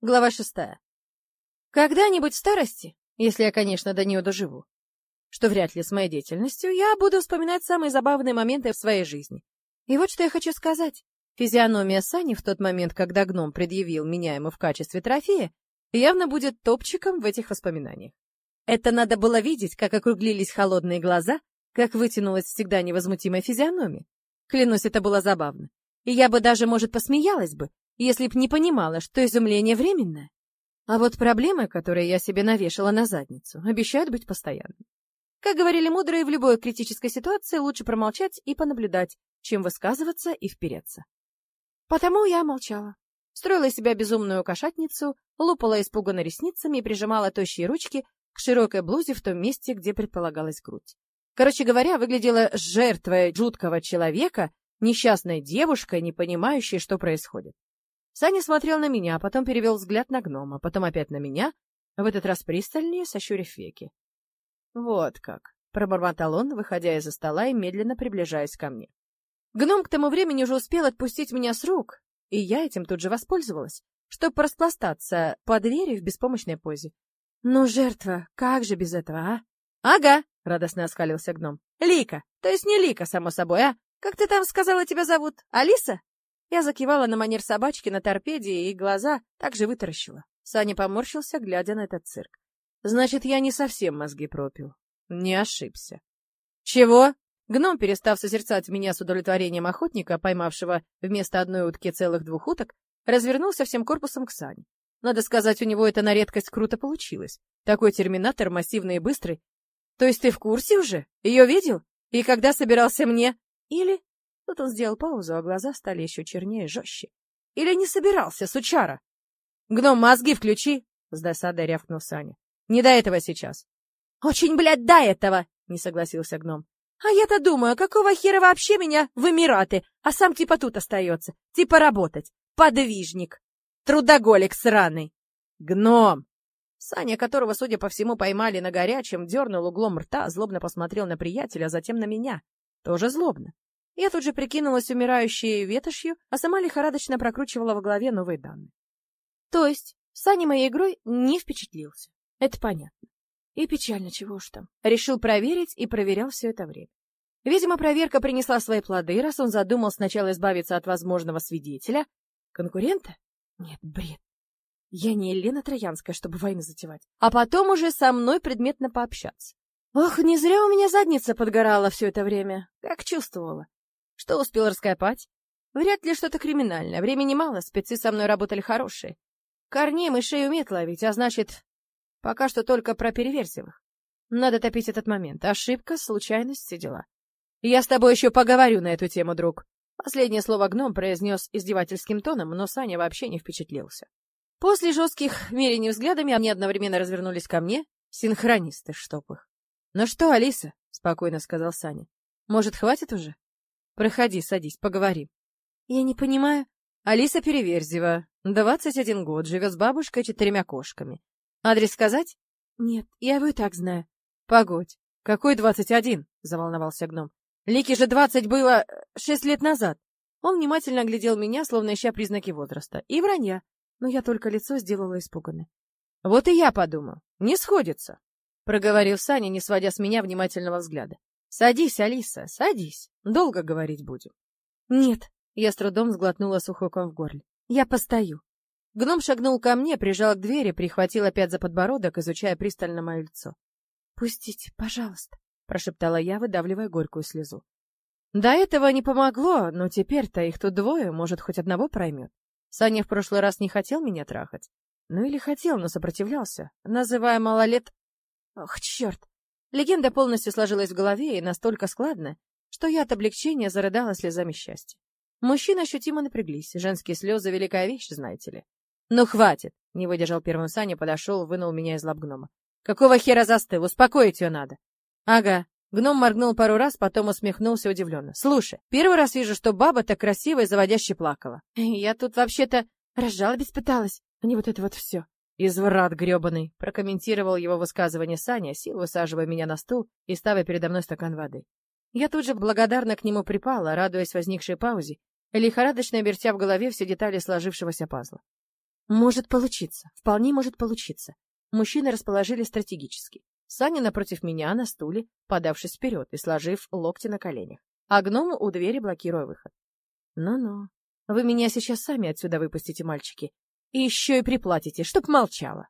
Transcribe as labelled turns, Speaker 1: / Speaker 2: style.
Speaker 1: Глава шестая. Когда-нибудь в старости, если я, конечно, до нее доживу, что вряд ли с моей деятельностью, я буду вспоминать самые забавные моменты в своей жизни. И вот что я хочу сказать. Физиономия Сани в тот момент, когда гном предъявил меня ему в качестве трофея, явно будет топчиком в этих воспоминаниях. Это надо было видеть, как округлились холодные глаза, как вытянулась всегда невозмутимая физиономия. Клянусь, это было забавно. И я бы даже, может, посмеялась бы, если б не понимала, что изумление временное. А вот проблемы, которые я себе навешала на задницу, обещают быть постоянными. Как говорили мудрые, в любой критической ситуации лучше промолчать и понаблюдать, чем высказываться и впереться. Потому я молчала. Строила себя безумную кошатницу, лупала испуганно ресницами и прижимала тощие ручки к широкой блузе в том месте, где предполагалась грудь. Короче говоря, выглядела жертвой жуткого человека, несчастной девушкой, не понимающей, что происходит. Саня смотрел на меня, а потом перевел взгляд на гнома, потом опять на меня, в этот раз пристальнее, сощурив веки. «Вот как», — пробормотал он, выходя из-за стола и медленно приближаясь ко мне. Гном к тому времени уже успел отпустить меня с рук, и я этим тут же воспользовалась, чтобы распластаться по двери в беспомощной позе. «Ну, жертва, как же без этого, а?» «Ага», — радостно оскалился гном. «Лика, то есть не Лика, само собой, а? Как ты там сказала, тебя зовут? Алиса?» Я закивала на манер собачки на торпеде и глаза также вытаращила. Саня поморщился, глядя на этот цирк. Значит, я не совсем мозги пропил. Не ошибся. Чего? Гном, перестав созерцать меня с удовлетворением охотника, поймавшего вместо одной утки целых двух уток, развернулся всем корпусом к Сане. Надо сказать, у него это на редкость круто получилось. Такой терминатор, массивный и быстрый. То есть ты в курсе уже? Ее видел? И когда собирался мне? Или Тут он сделал паузу, а глаза стали еще чернее и жестче. Или не собирался, сучара? Гном, мозги включи! С досадой рявкнул Саня. Не до этого сейчас. Очень, блядь, до этого! Не согласился гном. А я-то думаю, какого хера вообще меня в Эмираты, а сам типа тут остается, типа работать. Подвижник. Трудоголик сраный. Гном! Саня, которого, судя по всему, поймали на горячем, дернул углом рта, злобно посмотрел на приятеля, а затем на меня. Тоже злобно. Я тут же прикинулась умирающей ветошью, а сама лихорадочно прокручивала в голове новые данные. То есть, Саня моей игрой не впечатлился. Это понятно. И печально, чего уж там. Решил проверить и проверял все это время. Видимо, проверка принесла свои плоды, раз он задумал сначала избавиться от возможного свидетеля. Конкурента? Нет, бред. Я не Елена Троянская, чтобы войну затевать. А потом уже со мной предметно пообщаться. Ох, не зря у меня задница подгорала все это время. Как чувствовала. Что успел раскопать? Вряд ли что-то криминальное. Времени мало, спецы со мной работали хорошие. Корней мышей умеет ловить, а значит, пока что только про переверсивых. Надо топить этот момент. Ошибка, случайность, все дела. Я с тобой еще поговорю на эту тему, друг. Последнее слово гном произнес издевательским тоном, но Саня вообще не впечатлился. После жестких мерений взглядами они одновременно развернулись ко мне, синхронисты, чтоб их. — Ну что, Алиса, — спокойно сказал Саня, — может, хватит уже? Проходи, садись, поговорим. Я не понимаю. Алиса Переверзева, 21 год, живет с бабушкой и четырьмя кошками. Адрес сказать? Нет, я его и так знаю. Погодь. Какой 21? Заволновался гном. Лики же 20 было э, шесть лет назад. Он внимательно глядел меня, словно ища признаки возраста. И вранья. Но я только лицо сделала испуганное. Вот и я подумал. Не сходится. Проговорил Саня, не сводя с меня внимательного взгляда. Садись, Алиса, садись. Долго говорить будем. Нет, я с трудом сглотнула сухой ком в горле. Я постою. Гном шагнул ко мне, прижал к двери, прихватил опять за подбородок, изучая пристально мое лицо. «Пустите, пожалуйста», — прошептала я, выдавливая горькую слезу. До этого не помогло, но теперь-то их тут двое, может, хоть одного проймет. Саня в прошлый раз не хотел меня трахать. Ну или хотел, но сопротивлялся, называя малолет... Ох, черт! Легенда полностью сложилась в голове и настолько складно, что я от облегчения зарыдала слезами счастья. Мужчины ощутимо напряглись, женские слезы — великая вещь, знаете ли. «Ну, хватит!» — не выдержал первым Саня, подошел, вынул меня из лап гнома. «Какого хера застыл? Успокоить ее надо!» «Ага». Гном моргнул пару раз, потом усмехнулся удивленно. «Слушай, первый раз вижу, что баба так красиво и заводяще плакала. Я тут вообще-то разжалобить пыталась, а не вот это вот все. «Изврат гребаный!» — прокомментировал его высказывание Саня, сил высаживая меня на стул и ставя передо мной стакан воды. Я тут же благодарно к нему припала, радуясь возникшей паузе, лихорадочно вертя в голове все детали сложившегося пазла. Может получиться, вполне может получиться. Мужчины расположили стратегически. Саня напротив меня на стуле, подавшись вперед и сложив локти на коленях. А гному у двери блокируя выход. Ну-ну, вы меня сейчас сами отсюда выпустите, мальчики. И еще и приплатите, чтоб молчала.